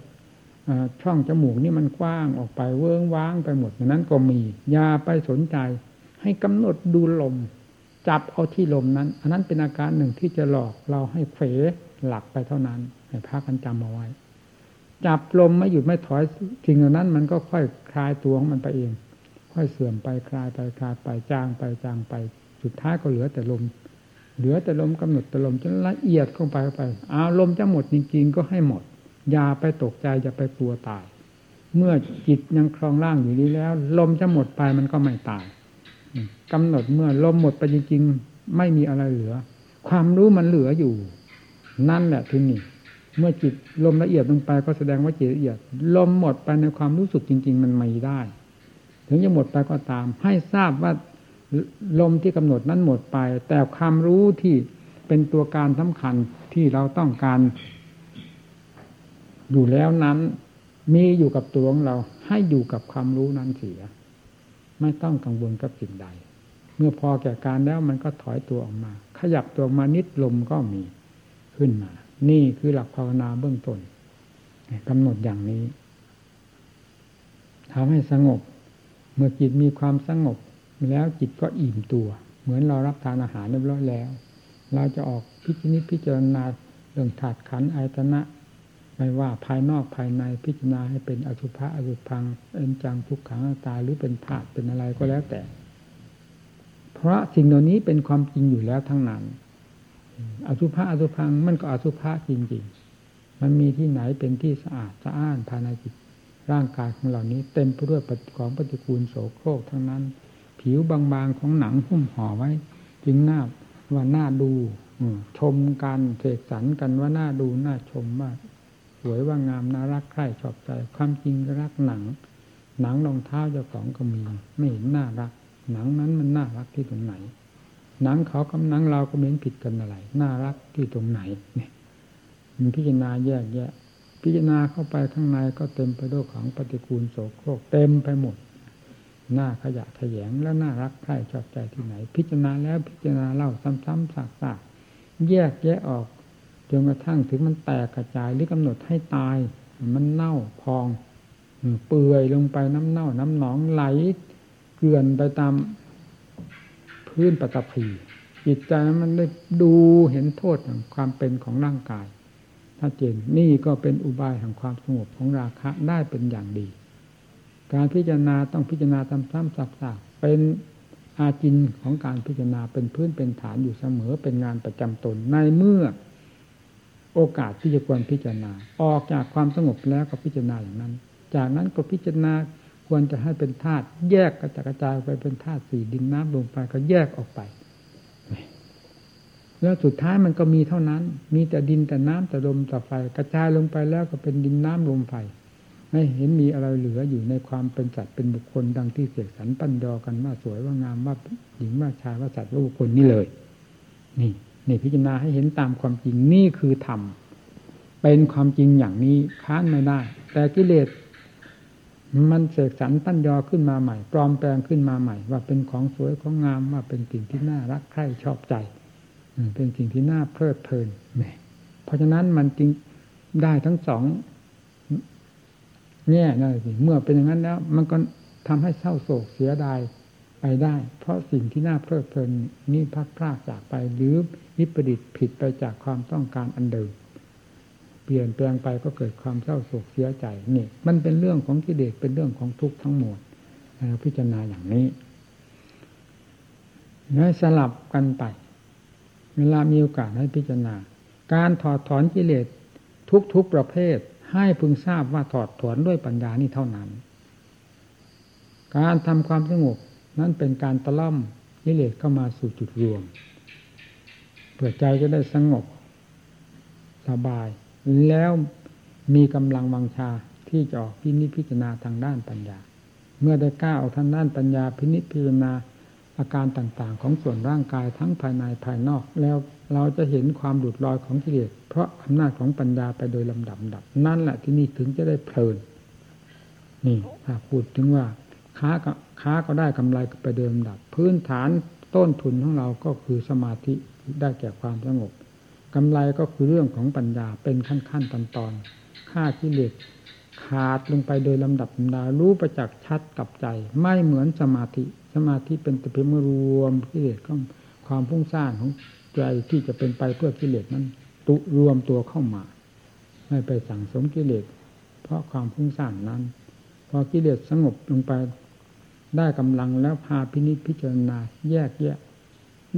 ช่องจมูกนี่มันกว้างออกไปเวิ้งว้างไปหมดนั้นก็มีอย่าไปสนใจ ให้กำหนดดูลม จับเอาที่ลมนั้น อันนั้นเป็นอาการหนึ่งที่จะหลอกเราให้เผลหลักไปเท่านั้นให้พากันจำเอาไว้ จับลมไม่หยุดไม่ถอยสิ่งเหล่านั้น มันก็ค่อยคลายตัวของมันไปเอง ค่อยเสื่อมไปคลายไปคลายไปจางไปจางไป สุดท้ายก็เหลือแต่ลม เหลือแต่ลมกำหนดแต่ลมจนละเอียดเข้าไปไปเอาลมจะหมดจริงๆก็ให้หมด อย่าไปตกใจอย่าไปกลัวตาย เมื่อจิตยังคลองร่างอยู่นี้แล้ว ลมจะหมดไปมันก็ไม่ตายกำหนดเมื่อลมหมดไปจริงๆไม่มีอะไรเหลือ ความรู้มันเหลืออยู่ นั่นแหละทีนี้เมื่อจิตลมละเอียดลงไปก็แสดงว่าจิตละเอียด ลมหมดไปในความรู้สึกจริง ๆ มันไม่ได้ ถึงจะหมดไปก็ตาม ให้ทราบว่าลมที่กำหนดนั้นหมดไป แต่ความรู้ที่เป็นตัวการสำคัญที่เราต้องการ อยู่แล้วนั้น มีอยู่กับตัวของเราให้อยู่กับความรู้นั้นเสีย ไม่ต้องกังวลกับสิ่งใด เมื่อพอแก่การแล้วมันก็ถอยตัวออกมา ขยับตัวมานิดลมก็มีขึ้นมา นี่คือหลักภาวนาเบื้องต้นกำหนดอย่างนี้ทำให้สงบ เมื่อจิตมีความสงบ แล้วจิตก็อิ่มตัว เหมือนเรารับทานอาหารเรียบร้อยแล้ว เราจะออกพิจิตพิจารณาเรื่องถาดขันอายตนะ ไม่ว่าภายนอกภายในพิจารณาให้เป็นอสุภะอสุพังเอ็นจังทุกขังตาหรือเป็นธาตุเป็นอะไรก็แล้วแต่ เพราะสิ่งเหล่านี้เป็นความจริงอยู่แล้วทั้งนั้น อสุภะอสุพังมันก็อสุภะจริงๆ มันมีที่ไหนเป็นที่สะอาดสะอ้านภายในจิตร่างกายของเหล่านี้เต็มไปด้วยของปฏิกูลโสโครกทั้งนั้น ผิวบางๆของหนังหุ้มห่อไว้ จึงน่าว่าน่าดูชมกันเสกสรรกันว่าน่าดูน่าชมว่า สวยว่างามน่ารักใคร่ชอบใจ ความจริงรักหนัง หนังรองเท้าเจ้าของก็มี ไม่เห็นน่ารัก หนังนั้นมันน่ารักที่ตรงไหน หนังเขากับหนังเราก็เหมือนผิดกันอะไรน่ารักที่ตรงไหนเนี่ยมันพิจารณาแยกแยะ พิจารณาเข้าไปข้างในก็เต็มไปด้วยของปฏิกูลโสโครกเต็มไปหมดหน้าขยะขยงแล้วน่ารักใคร่ชอบใจที่ไหน พิจารณาแล้วพิจารณาเล่าซ้ำๆซากๆแยกแยะออก จนกระทั่งถึงมันแตกกระจายหรือกำหนดให้ตาย มันเน่าพองเปื่อยลงไปน้ำเน่า น้ำหนองไหล เกลื่อนไปตามพื้นปฐพีจิตใจมันได้ดูเห็นโทษของความเป็นของร่างกายชัดเจนนี่ก็เป็นอุบายแห่งความสงบของราคะได้เป็นอย่างดี การพิจารณาต้องพิจารณาซ้ำซักๆเป็นอาจินของการพิจารณาเป็นพื้นเป็นฐานอยู่เสมอเป็นงานประจำตนในเมื่อ โอกาสที่จะควรพิจารณา ออกจากความสงบแล้วก็พิจารณาอย่างนั้น จากนั้นก็พิจารณาควรจะให้เป็นธาตุแยกกระจกระจายไปเป็นธาตุสี่ดินน้ำลมไฟก็แยกออกไป แล้วสุดท้ายมันก็มีเท่านั้น มีแต่ดินแต่น้ำแต่ลมแต่ไฟกระจายลงไปแล้วก็เป็นดินน้ำลมไฟไม่เห็นมีอะไรเหลืออยู่ในความเป็นสัตว์เป็นบุคคลดังที่เสกสรรปั้นดอกันว่าสวยว่างามว่าหญิงว่าชายว่าสัตว์ว่าบุคคลนี่เลย นี่ นี่พิจารณาให้เห็นตามความจริงนี่คือธรรมเป็นความจริงอย่างนี้ค้านไม่ได้ แต่กิเลสมันเสกสรรปั้นยอขึ้นมาใหม่ ปลอมแปลงขึ้นมาใหม่ ว่าเป็นของสวยของงามว่าเป็นสิ่งที่น่ารักใคร่ชอบใจเป็นสิ่งที่น่าเพลิดเพลินเพราะฉะนั้นมันจึงได้ทั้งสองแง่นั่นสิเมื่อเป็นอย่างนั้นแล้ว มันก็ทำให้เศร้าโศกเสียดาย ไปได้ เพราะสิ่งที่น่าเพลิดเพลินนี้พัดพลาดจากไปหรือวิปริตผิดไปจากความต้องการอันเดิมเปลี่ยนแปลงไปก็เกิดความเศร้าโศกเสียใจนี่ มันเป็นเรื่องของกิเลสเป็นเรื่องของทุกข์ทั้งหมดเราพิจารณาอย่างนี้และสลับกันไป เวลามีโอกาสให้พิจารณา การถอดถอนกิเลสทุกๆประเภท ให้พึงทราบว่าถอดถอนด้วยปัญญานี่เท่านั้น การทำความสงบ นั้นเป็นการตะล่อมกิเลสเข้ามาสู่จุดรวมเพื่อใจจะได้สงบสบาย แล้วมีกำลังวังชาที่จะออกพินิจพิจารณาทางด้านปัญญา เมื่อได้กล้าออกทางด้านปัญญา พินิจพิจารณาอาการต่างๆ ของส่วนร่างกายทั้งภายในภายนอก แล้วเราจะเห็นความหลุดลอยของกิเลสเพราะอำนาจของปัญญาไปโดยลำดับดับ นั่นแหละที่นี่ถึงจะได้เพลิน นี่ถ้าพูดถึงว่า ค้าก็ค้าก็ได้กำไรไปโดยลำดับ พื้นฐานต้นทุนของเราก็คือสมาธิได้แก่ความสงบกำไรก็คือเรื่องของปัญญาเป็นขั้นขั้นตอนตอนค่ากิเลสขาดลงไปโดยลำดับลำดารู้ประจักษ์ชัดกับใจ ไม่เหมือนสมาธิ สมาธิเป็นแต่เพียงรวมกิเลสก็ความพุ่งสร้างของใจที่จะเป็นไปเพื่อกิเลสนั้นตุรวมตัวเข้ามาไม่ไปสั่งสมกิเลสเพราะความพุ่งสร้างนั้น พอกิเลสสงบลงไป ได้กำลังแล้วพาพินิจพิจารณา แยกแยะ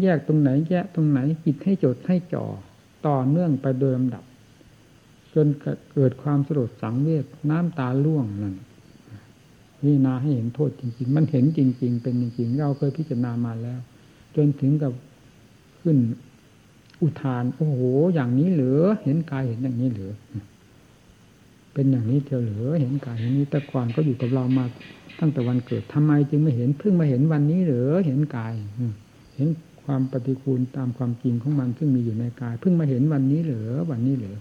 แยกตรงไหนแยกตรงไหนจิตให้จดให้จ่อต่อเนื่องไปโดยลำดับ จนเกิดความสลดสังเวชน้ำตาล่วงนั่นพิจารณาให้เห็นโทษจริง ๆ มันเห็นจริง ๆ เป็นจริงๆเราเคยพิจารณามาแล้ว จนถึงกับขึ้นอุทาน โอ้โห อย่างนี้เหรือ เห็นกายเห็นอย่างนี้เหรือ เป็นอย่างนี้เทียวหลือเห็นกายอย่างนี้แต่ก่อนก็อยู่กับเรามาตั้งแต่วันเกิดทำไมจึงไม่เห็นเพิ่งมาเห็นวันนี้หรือเห็นกายเห็นความปฏิคูลตามความจริงของมันซึ่งมีอยู่ในกาย เพิ่งมาเห็นวันนี้หรือวันนี้หรือ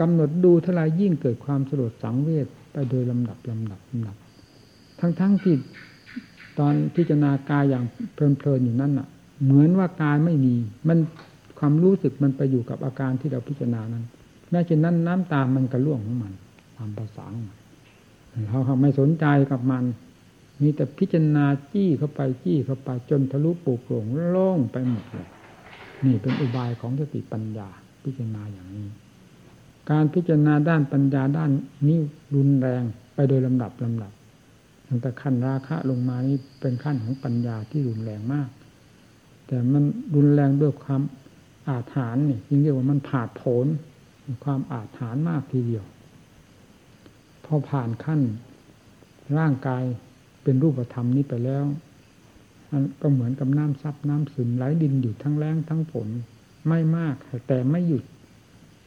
กำหนดดูเท่าไรยิ่งเกิดความสลดสังเวชไปโดยลำดับลำดับลำดับ ทั้งๆทที่ตอนพิจารณากายอย่างเพลินๆอยู่นั่นอะ เหมือนว่ากายไม่มี มันความรู้สึกมันไปอยู่กับอาการที่เราพิจารณานั้น แม้เช่นนั้นน้ำตามันกระล่วงของมันความภาษาของเราไม่สนใจกับมัน มีแต่พิจารณาจี้เข้าไปจี้เข้าไปจนทะลุปูโปร่งโล่งไปหมดเลยนี่เป็นอุบายของสติปัญญา พิจารณาอย่างนี้ การพิจารณาด้านปัญญาด้านนี้รุนแรงไปโดยลำดับลำดับตั้งแต่ขั้นราคะลงมานี้เป็นขั้นของปัญญาที่รุนแรงมาก แต่มันรุนแรงด้วยความอาถรรพ์นี่ยิ่งเรียกว่ามันผาดโผน ความอาถรรพ์มากทีเดียว พอผ่านขั้นร่างกายเป็นรูปธรรมนี้ไปแล้วมันก็เหมือนกับน้ำซับน้ำซึมไหลดินอยู่ทั้งแรงทั้งฝนไม่มากแต่ไม่หยุด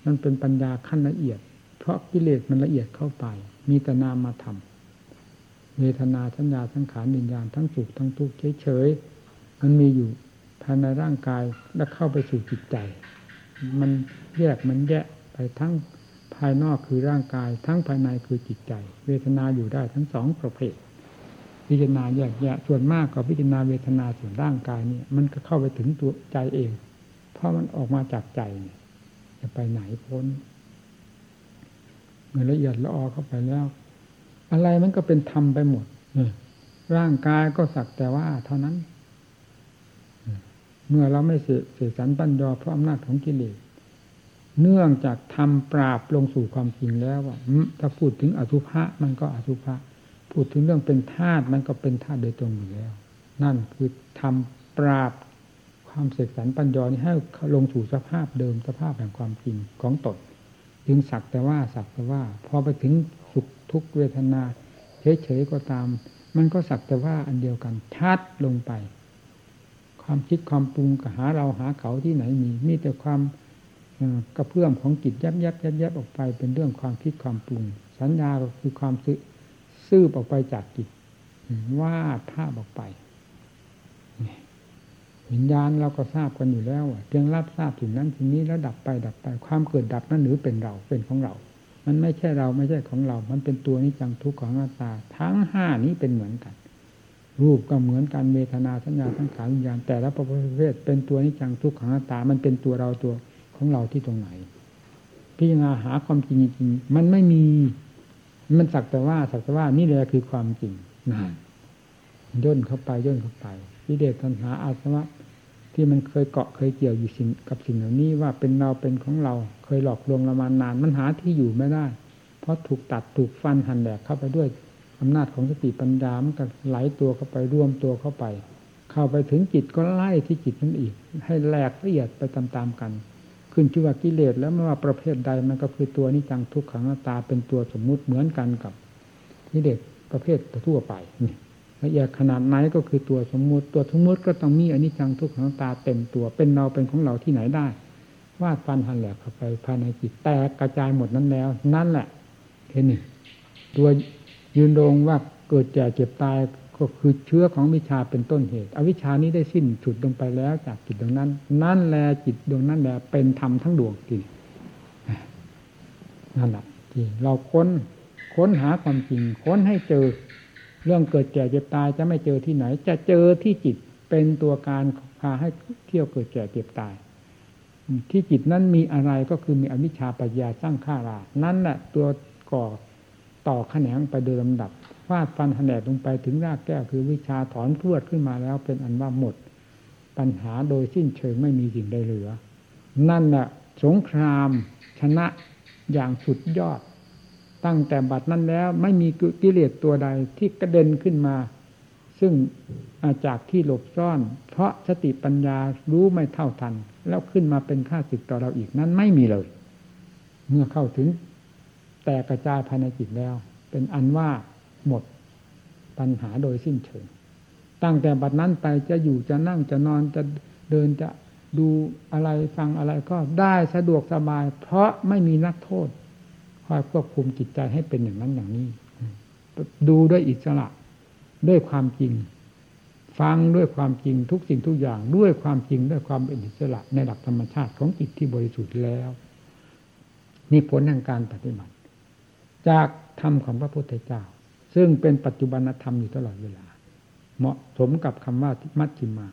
มันเป็นปัญญาขั้นละเอียด เพราะกิเลสมันละเอียดเข้าไป มีแต่นามมาทำเวทนาสัญญาทั้งขานวิญญาณทั้งสุขทั้งทุกข์เฉยๆมันมีอยู่ภายในร่างกายและเข้าไปสู่จิตใจ มันแยกมันแยะ ทั้งภายนอกคือร่างกาย ทั้งภายในคือจิตใจ เวทนาอยู่ได้ทั้งสองประเภท พิจารณาแยกแยะส่วนมากก็พิจารณาเวทนาส่วนร่างกายนี่มันก็เข้าไปถึงตัวใจเอง เพราะมันออกมาจากใจจะไปไหนพ้นเมื่อละเอียดละออเข้าไปแล้ว อะไรมันก็เป็นธรรมไปหมดร่างกายก็สักแต่ว่าเท่านั้น เมื่อเราไม่เสียสันปัญญาเพราะอำนาจของกิเลส เนื่องจากทำปราบลงสู่ความจริงแล้วว่าถ้าพูดถึงอสุภะมันก็อสุภะพูดถึงเรื่องเป็นธาตุมันก็เป็นธาตุโดยตรงอยู่แล้ว นั่นคือทำปราบความเสกสรรปัญญานี้ให้ลงสู่สภาพเดิมสภาพแห่งความจริงของตนจึงสักแต่ว่าสักแต่ว่า พอไปถึงสุขทุกเวทนาเฉยๆก็ตาม มันก็สักแต่ว่าอันเดียวกันชัดลงไป ความคิดความปรุงกับหาเราหาเขาที่ไหนมี มีแต่ความ กระเพื่อมของจิตยับยับยับยับออกไป เป็นเรื่องความคิดความปรุง สัญญาก็คือความซื่อออกไปจากจิตวาดภาพออกไปวิญญาณเราก็ทราบกันอยู่แล้วเพียงรับทราบถึงนั้นถึงนี้แล้วดับไปดับไป ความเกิดดับนั้นหรือเป็นเราเป็นของเรา มันไม่ใช่เราไม่ใช่ของเรา มันเป็นตัวนิจังทุกข์ของหน้าตา ทั้งห้านี้เป็นเหมือนกัน รูปก็เหมือนกันเมตนาสัญญาทั้งขาวิญญาณแต่ละประเภทเป็นตัวนิจังทุกข์ของหน้าตา มันเป็นตัวเราตัว ของเราที่ตรงไหน พิจารณาหาความจริงจริงมันไม่มี มันสักแต่ว่าสักแต่ว่านี่แหละคือความจริงนะย่นเข้าไปย่นเข้าไปวิเดชตัณหาอาสวะที่มันเคยเกาะเคยเกี่ยวอยู่สิ่งกับสิ่งเหล่านี้ว่าเป็นเราเป็นของเราเคยหลอกลวงเรามานานมันหาที่อยู่ไม่ได้ เพราะถูกตัดถูกฟันหันแหลกเข้าไปด้วยอำนาจของสติปัญญามันก็ไหลตัวเข้าไปรวมตัวเข้าไป เข้าไปถึงจิตก็ไล่ที่จิตนั่นอีก ให้แหลกละเอียดไปตามๆกัน ขึ้นชื่อว่ากิเลสแล้วไม่ว่าประเภทใดมันก็คือตัวนิจังทุกขังตาเป็นตัวสมมุติเหมือนกันกับกิเลสประเภททั่วไปนี่ละเอียดขนาดไหนก็คือตัวสมมุติตัวสมมุติก็ต้องมีอนิจจังทุกขังตาเต็มตัวเป็นเราเป็นของเราที่ไหนได้วาดฟันหันแหลกเข้าไปภายในจิตแตกกระจายหมดนั้นแล้ว นั่นแหละเห็นนี่ตัวยืนโรงว่าเกิดแก่เจ็บตาย ก็คือเชื้อของวิชาเป็นต้นเหตุ อวิชานี้ได้สิ้นสุดลงไปแล้วจากจิตดวงนั้น นั่นแหละจิตดวงนั้นแหละเป็นธรรมทั้งดวงจริงนั่นแหละที่เราค้นค้นหาความจริง ค้นให้เจอเรื่องเกิดแก่เจ็บตายจะไม่เจอที่ไหน จะเจอที่จิตเป็นตัวการพาให้เที่ยวเกิดแก่เจ็บตาย ที่จิตนั้นมีอะไรก็คือมีอวิชชาปัญญาสร้างข้ารา นั่นแหละตัวก่อต่อแขนงไปโดยลำดับาดฟันแผนกลงไปถึงรากแก้วคือวิชาถอนพรวดขึ้นมาแล้วเป็นอันว่าหมด ปัญหาโดยสิ้นเชิงไม่มีสิ่งใดเหลือ นั่นแหละสงครามชนะอย่างสุดยอด ตั้งแต่บัดนั้นแล้วไม่มีกิเลสตัวใดที่กระเด็นขึ้นมา ซึ่งอาจากที่หลบซ่อน เพราะสติปัญญารู้ไม่เท่าทัน แล้วขึ้นมาเป็นค่าศึกต่อเราอีกนั้นไม่มีเลย เมื่อเข้าถึงแต่กระจายภายในจิตแล้ว เป็นอันว่า หมดปัญหาโดยสิ้นเชิง ตั้งแต่บัดนั้นไปจะอยู่จะนั่งจะนอนจะเดินจะดูอะไรฟังอะไรก็ได้สะดวกสบาย เพราะไม่มีนักโทษคอยควบคุมจิตใจให้เป็นอย่างนั้นอย่างนี้ ดูด้วยอิสระด้วยความจริง ฟังด้วยความจริงทุกสิ่งทุกอย่าง ด้วยความจริงด้วยความเป็นอิสระในหลักธรรมชาติของจิตที่บริสุทธิ์แล้วนี่ผลแห่งการปฏิบัติ จากธรรมของพระพุทธเจ้า ซึ่งเป็นปัจจุบันธรรมอยู่ตลอดเวลา เหมาะสมกับคำว่ามัชชิมา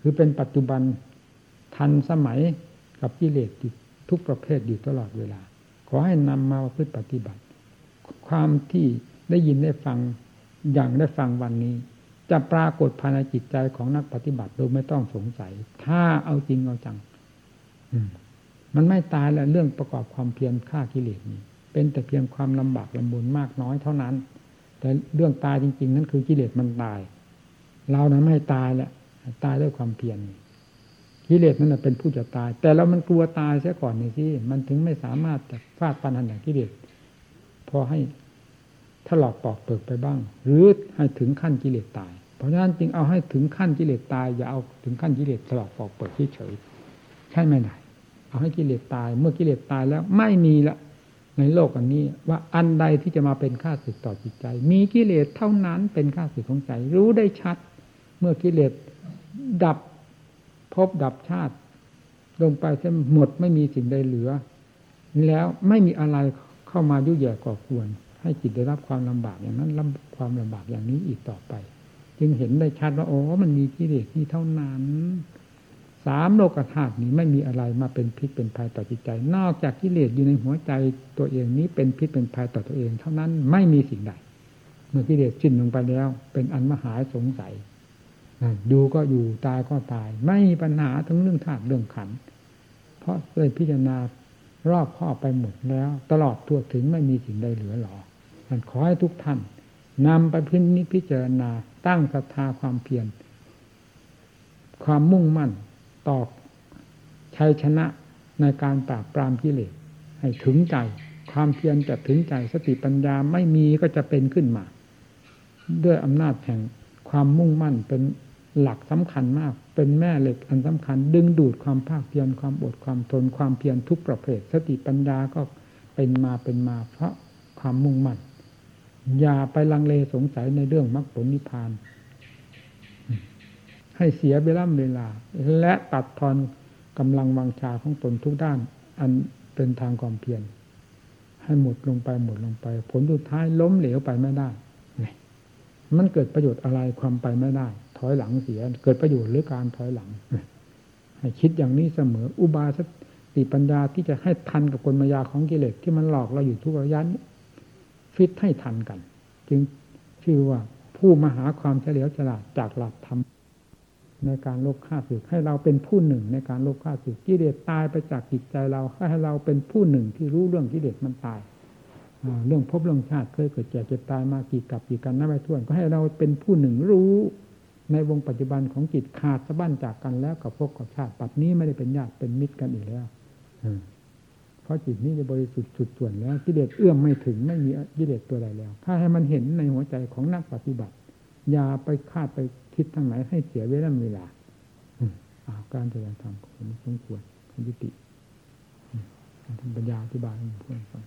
คือเป็นปัจจุบันทันสมัยกับกิเลสทุกประเภทอยู่ตลอดเวลา ขอให้นำมาพฤติปฏิบัติ ความที่ได้ยินได้ฟังอย่างได้ฟังวันนี้ จะปรากฏภายในจิตใจของนักปฏิบัติโดยไม่ต้องสงสัย ถ้าเอาจริงเอาจังมันไม่ตายแล้วเรื่องประกอบความเพียรฆ่ากิเลสนี้ เป็นแต่เพียงความลำบากลำบุญมากน้อยเท่านั้น แต่เรื่องตายจริง ๆ นั้นคือกิเลสมันตาย เรานั้นไม่ตายแหละตายด้วยความเพียรกิเลสนั่นเป็นผู้จะตาย แต่เรามันกลัวตายเสียก่อนนี่สิมันถึงไม่สามารถจะฟาดปันหันกิเลสพอให้ถลอกปอกเปิกไปบ้าง หรือให้ถึงขั้นกิเลสตาย เพราะฉะนั้นจึงเอาให้ถึงขั้นกิเลสตายอย่าเอาถึงขั้นกิเลสถลอกปอกเปิกเฉยใช่ไหมไหนเอาให้กิเลสตาย เมื่อกิเลสตายแล้วไม่มีละ ในโลกอันนี้ ว่าอันใดที่จะมาเป็นข้าศึกต่อจิตใจ มีกิเลสเท่านั้นเป็นข้าศึกของใจ รู้ได้ชัด เมื่อกิเลสดับพบดับชาติ ลงไปจะหมดไม่มีสิ่งใดเหลือ แล้วไม่มีอะไรเข้ามายุ่ยแย่ก่อควร ให้จิตได้รับความลำบากอย่างนั้นรับความลำบากอย่างนี้อีกต่อไป จึงเห็นได้ชัดว่าโอ้มันมีกิเลสนี่เท่านั้น สามโลกธาตุนี้ไม่มีอะไรมาเป็นพิษเป็นภัยต่อจิตใจ นอกจากกิเลสอยู่ในหัวใจตัวเองนี้เป็นพิษเป็นภัยต่อตัวเอง เท่านั้นไม่มีสิ่งใด เมื่อกิเลสสิ้นลงไปแล้ว เป็นอันมหาสงสัยอยู่ก็อยู่ตายก็ตาย ไม่มีปัญหาทั้งเรื่องธาตุเรื่องขัน เพราะเลยพิจารณารอบข้อไปหมดแล้ว ตลอดทั่วถึงไม่มีสิ่งใดเหลือหรอมันขอให้ทุกท่านนำไปพินิจพิจารณาตั้งศรัทธาความเพียรความมุ่งมั่น ต่อชัยชนะในการปราบปรามกิเลสให้ถึงใจ ความเพียรจะถึงใจสติปัญญาไม่มีก็จะเป็นขึ้นมา ด้วยอำนาจแห่งความมุ่งมั่นเป็นหลักสำคัญมาก เป็นแม่เหล็กอันสำคัญ ดึงดูดความภาคเพียรความอดความทนความเพียรทุกประเภท สติปัญญาก็เป็นมาเป็นมา เพราะความมุ่งมั่นอย่าไปลังเลสงสัยในเรื่องมรรคผลนิพพาน ให้เสียเวลาเวลา และตัดทอนกำลังวังชาของตนทุกด้าน อันเป็นทางความเพียรให้หมดลงไปหมดลงไป ผลสุดท้ายล้มเหลวไปไม่ได้มันเกิดประโยชน์อะไรความไปไม่ได้ ถอยหลังเสีย เกิดประโยชน์หรือการถอยหลัง ให้คิดอย่างนี้เสมอ อุบาสติปัญญาที่จะให้ทันกับกลมายาของกิเลสที่มันหลอกเราอยู่ทุกระยะนี้ฟิตให้ทันกัน จึงชื่อว่าผู้มหาความเฉลียวฉลาดจากหลักธรรม ในการลบฆ่าศึกให้เราเป็นผู้หนึ่งในการลบฆ่าศึกกิเลสตายไปจากจิตใจเราให้เราเป็นผู้หนึ่งที่รู้เรื่องกิเลสมันตายเรื่องพบเรื่องชาติเคยเกิดแก่เจ็บตายมากี่กับกี่กันนับไปท่วน ก็ให้เราเป็นผู้หนึ่งรู้ ในวงปัจจุบันของจิตขาดสะบั้นจากกันแล้วกับพบกับชาติปัจนี้ไม่ได้เป็นญาติเป็นมิตรกันอีกแล้วเพราะจิตนี้จะบริสุทธิ์สุดส่วนแล้วกิเลสเอื้อมไม่ถึงไม่มีกิเลสตัวใดแล้ว ถ้าให้มันเห็นในหัวใจของนักปฏิบัติอย่าไปคาดไป คิดทั้งหลายให้เสียเวลาเวลาการแสดงธรรมผมสมควรยุติทำปัญญาอธิบายให้เพื่อนฟัง